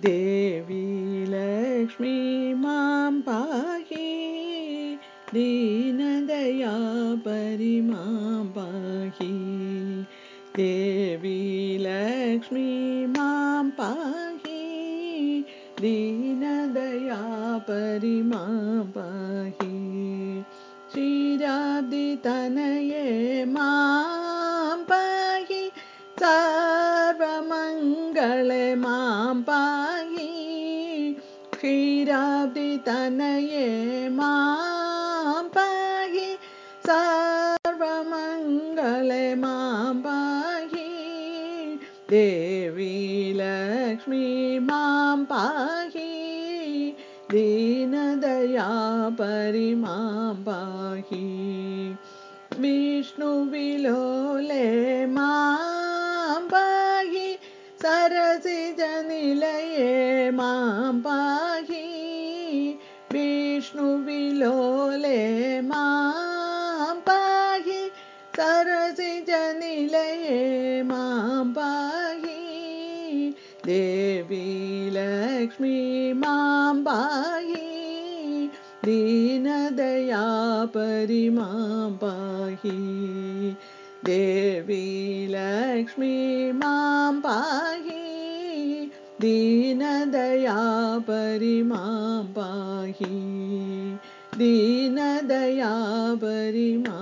देवी लक्ष्मी मां पाहि दीनदया परिमां पाहि। देवी लक्ष्मी मां पाहि दीनदया परिमां पाहि। क्षीराब्दितनये मां सर्वमङ्गले मां पाहि क्षीराब्दितनये मां पाहि सर्वमङ्गले मां पाहि देवी लक्ष्मी मां पाहि दीनदया परिमां पाहि विष्णुविलोले सरसिजनिलये मां पाहि विष्णुविलोले मां पाहि सरसिजनिलये मां पाहि देवी लक्ष्मी मां पाहि दीनदया परिमां पाहि देवी लक्ष्मी मां पाहि दीनदया परिमां पाहि दीनदया परिमा